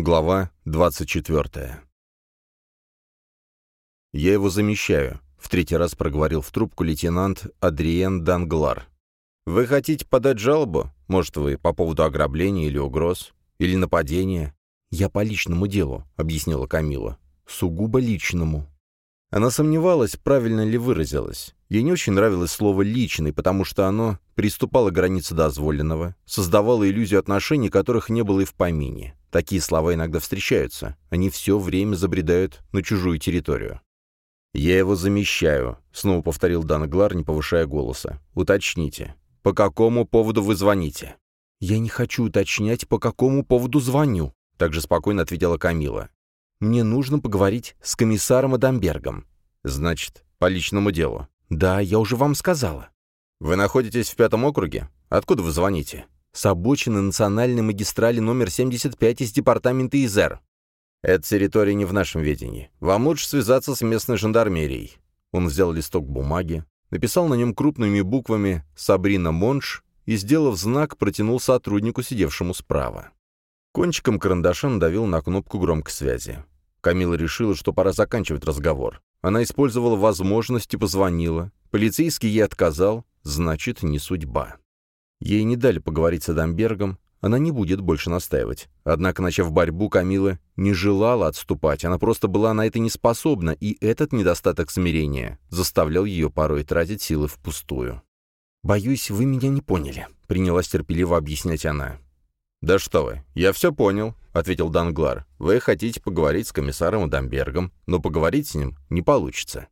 Глава 24. «Я его замещаю», — в третий раз проговорил в трубку лейтенант Адриен Данглар. «Вы хотите подать жалобу? Может, вы по поводу ограбления или угроз? Или нападения?» «Я по личному делу», — объяснила Камила. «Сугубо личному». Она сомневалась, правильно ли выразилась. Ей не очень нравилось слово «личный», потому что оно приступало к границе дозволенного, создавало иллюзию отношений, которых не было и в помине. Такие слова иногда встречаются. Они все время забредают на чужую территорию. «Я его замещаю», — снова повторил Данглар, не повышая голоса. «Уточните, по какому поводу вы звоните?» «Я не хочу уточнять, по какому поводу звоню», — также спокойно ответила Камила. «Мне нужно поговорить с комиссаром Адамбергом». «Значит, по личному делу?» «Да, я уже вам сказала». «Вы находитесь в пятом округе? Откуда вы звоните?» «С обочины национальной магистрали номер 75 из департамента ИЗР». «Эта территория не в нашем ведении. Вам лучше связаться с местной жандармерией». Он взял листок бумаги, написал на нем крупными буквами «Сабрина Монш» и, сделав знак, протянул сотруднику, сидевшему справа. Кончиком карандаша надавил на кнопку громкой связи. Камила решила, что пора заканчивать разговор. Она использовала возможность и позвонила. Полицейский ей отказал, значит, не судьба. Ей не дали поговорить с Адамбергом, она не будет больше настаивать. Однако, начав борьбу, Камила не желала отступать, она просто была на это не способна, и этот недостаток смирения заставлял ее порой тратить силы впустую. «Боюсь, вы меня не поняли», — принялась терпеливо объяснять она. «Да что вы, я все понял», — ответил Данглар. «Вы хотите поговорить с комиссаром Адамбергом, но поговорить с ним не получится».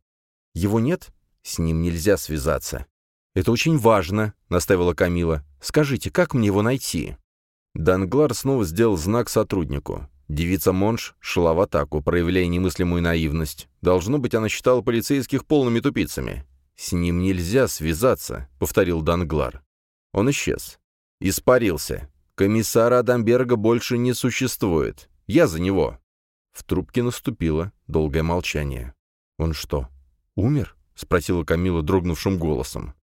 «Его нет? С ним нельзя связаться». «Это очень важно», — наставила Камила. «Скажите, как мне его найти?» Данглар снова сделал знак сотруднику. Девица Монш шла в атаку, проявляя немыслимую наивность. Должно быть, она считала полицейских полными тупицами. «С ним нельзя связаться», — повторил Данглар. Он исчез. Испарился. Комиссара Адамберга больше не существует. Я за него». В трубке наступило долгое молчание. «Он что, умер?» — спросила Камила дрогнувшим голосом.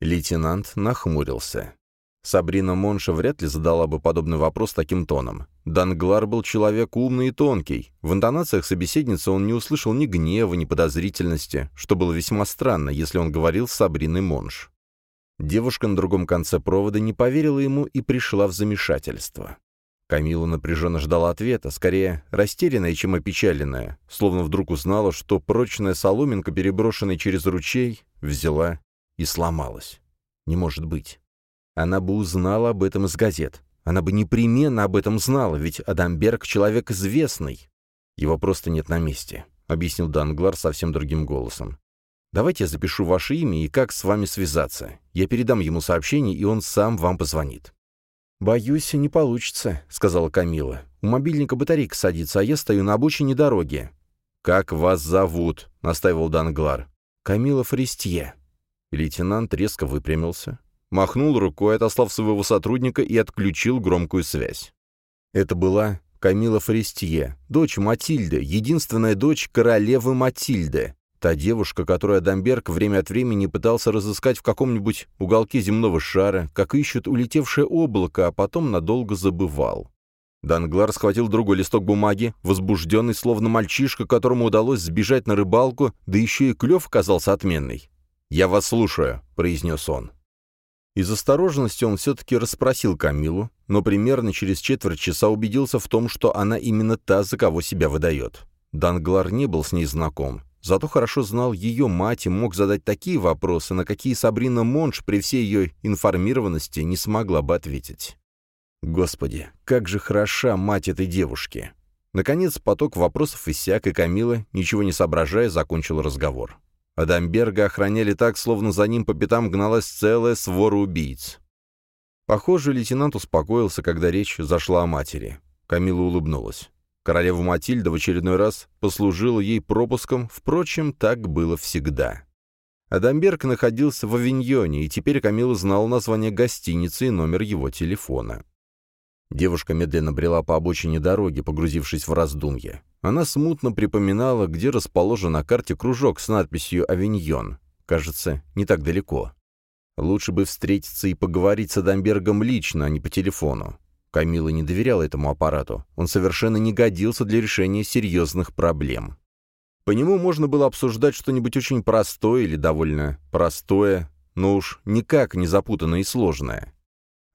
Лейтенант нахмурился. Сабрина Монша вряд ли задала бы подобный вопрос таким тоном. Данглар был человек умный и тонкий. В интонациях собеседницы он не услышал ни гнева, ни подозрительности, что было весьма странно, если он говорил с Сабриной Монш. Девушка на другом конце провода не поверила ему и пришла в замешательство. Камила напряженно ждала ответа, скорее растерянная, чем опечаленная, словно вдруг узнала, что прочная соломинка, переброшенная через ручей, взяла и сломалась. Не может быть. Она бы узнала об этом из газет. Она бы непременно об этом знала, ведь Адамберг — человек известный. Его просто нет на месте, — объяснил Данглар совсем другим голосом. Давайте я запишу ваше имя и как с вами связаться. Я передам ему сообщение, и он сам вам позвонит». «Боюсь, не получится», — сказала Камила. «У мобильника батарейка садится, а я стою на обочине дороги». «Как вас зовут?» — настаивал Данглар. «Камила Форестье». Лейтенант резко выпрямился, махнул рукой, отослав своего сотрудника и отключил громкую связь. Это была Камила Форестье, дочь Матильды, единственная дочь королевы Матильды, Та девушка, которую Адамберг время от времени пытался разыскать в каком-нибудь уголке земного шара, как ищут улетевшее облако, а потом надолго забывал. Данглар схватил другой листок бумаги, возбужденный, словно мальчишка, которому удалось сбежать на рыбалку, да еще и клев оказался отменный. «Я вас слушаю», — произнес он. Из осторожности он все-таки расспросил Камилу, но примерно через четверть часа убедился в том, что она именно та, за кого себя выдает. Данглар не был с ней знаком, Зато хорошо знал ее мать и мог задать такие вопросы, на какие Сабрина Монш при всей ее информированности не смогла бы ответить. Господи, как же хороша мать этой девушки! Наконец поток вопросов иссяк, и Камила, ничего не соображая, закончил разговор. Адамберга охраняли так, словно за ним по пятам гналась целая свора убийц. Похоже, лейтенант успокоился, когда речь зашла о матери. Камила улыбнулась. Королева Матильда в очередной раз послужила ей пропуском, впрочем, так было всегда. Адамберг находился в Авиньоне, и теперь Камила знала название гостиницы и номер его телефона. Девушка медленно брела по обочине дороги, погрузившись в раздумье. Она смутно припоминала, где расположен на карте кружок с надписью «Авиньон». Кажется, не так далеко. Лучше бы встретиться и поговорить с Адамбергом лично, а не по телефону. Камила не доверяла этому аппарату. Он совершенно не годился для решения серьезных проблем. По нему можно было обсуждать что-нибудь очень простое или довольно простое, но уж никак не запутанное и сложное.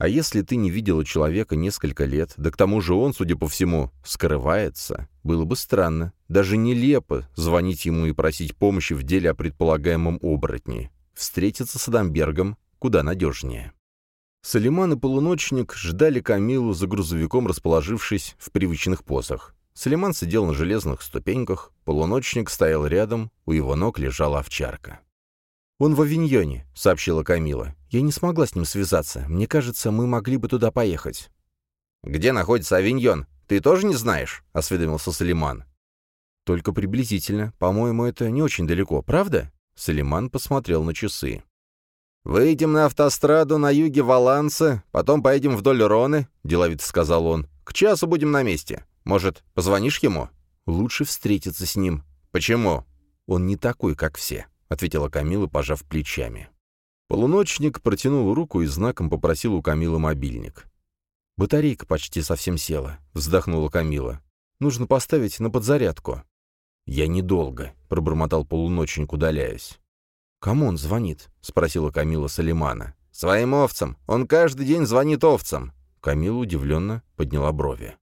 А если ты не видела человека несколько лет, да к тому же он, судя по всему, скрывается, было бы странно, даже нелепо звонить ему и просить помощи в деле о предполагаемом оборотне. Встретиться с Адамбергом куда надежнее. Салиман и полуночник ждали Камилу за грузовиком, расположившись в привычных позах. Салиман сидел на железных ступеньках, полуночник стоял рядом, у его ног лежала овчарка. «Он в Авиньоне», — сообщила Камила. «Я не смогла с ним связаться. Мне кажется, мы могли бы туда поехать». «Где находится Авиньон? Ты тоже не знаешь?» — осведомился Салиман. «Только приблизительно. По-моему, это не очень далеко, правда?» Салиман посмотрел на часы. «Выйдем на автостраду на юге Валанса, потом поедем вдоль Роны», — деловито сказал он. «К часу будем на месте. Может, позвонишь ему?» «Лучше встретиться с ним». «Почему?» «Он не такой, как все» ответила Камила, пожав плечами. Полуночник протянул руку и знаком попросил у Камилы мобильник. «Батарейка почти совсем села», — вздохнула Камила. «Нужно поставить на подзарядку». «Я недолго», — пробормотал полуночник, удаляясь. «Кому он звонит?» — спросила Камила Салимана. «Своим овцам. Он каждый день звонит овцам». Камила удивленно подняла брови.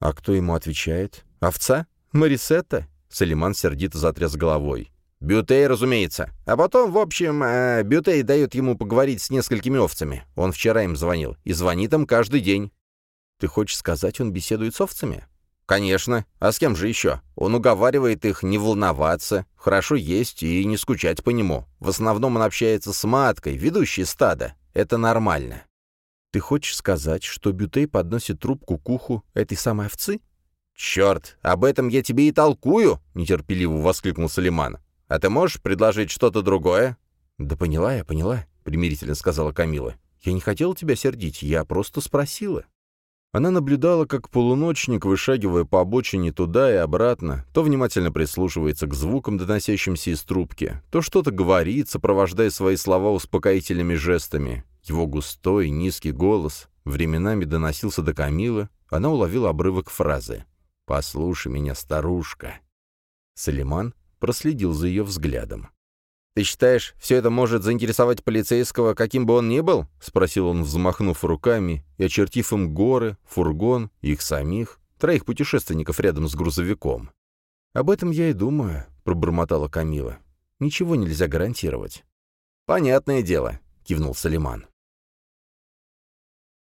«А кто ему отвечает? Овца? Марисетта?» Салиман сердито затряс головой. Бютей, разумеется. А потом, в общем, э, Бютей дает ему поговорить с несколькими овцами. Он вчера им звонил. И звонит им каждый день. Ты хочешь сказать, он беседует с овцами? Конечно. А с кем же еще? Он уговаривает их не волноваться, хорошо есть и не скучать по нему. В основном он общается с маткой, ведущей стада. Это нормально. Ты хочешь сказать, что Бютей подносит трубку к уху этой самой овцы? «Черт, об этом я тебе и толкую!» — нетерпеливо воскликнул Салиман. А ты можешь предложить что-то другое?» «Да поняла я, поняла», — примирительно сказала Камила. «Я не хотела тебя сердить, я просто спросила». Она наблюдала, как полуночник, вышагивая по обочине туда и обратно, то внимательно прислушивается к звукам, доносящимся из трубки, то что-то говорит, сопровождая свои слова успокоительными жестами. Его густой, низкий голос временами доносился до Камилы, она уловила обрывок фразы «Послушай меня, старушка». Салиман проследил за ее взглядом. «Ты считаешь, все это может заинтересовать полицейского, каким бы он ни был?» — спросил он, взмахнув руками и очертив им горы, фургон, их самих, троих путешественников рядом с грузовиком. «Об этом я и думаю», — пробормотала Камила. «Ничего нельзя гарантировать». «Понятное дело», — кивнул Салиман.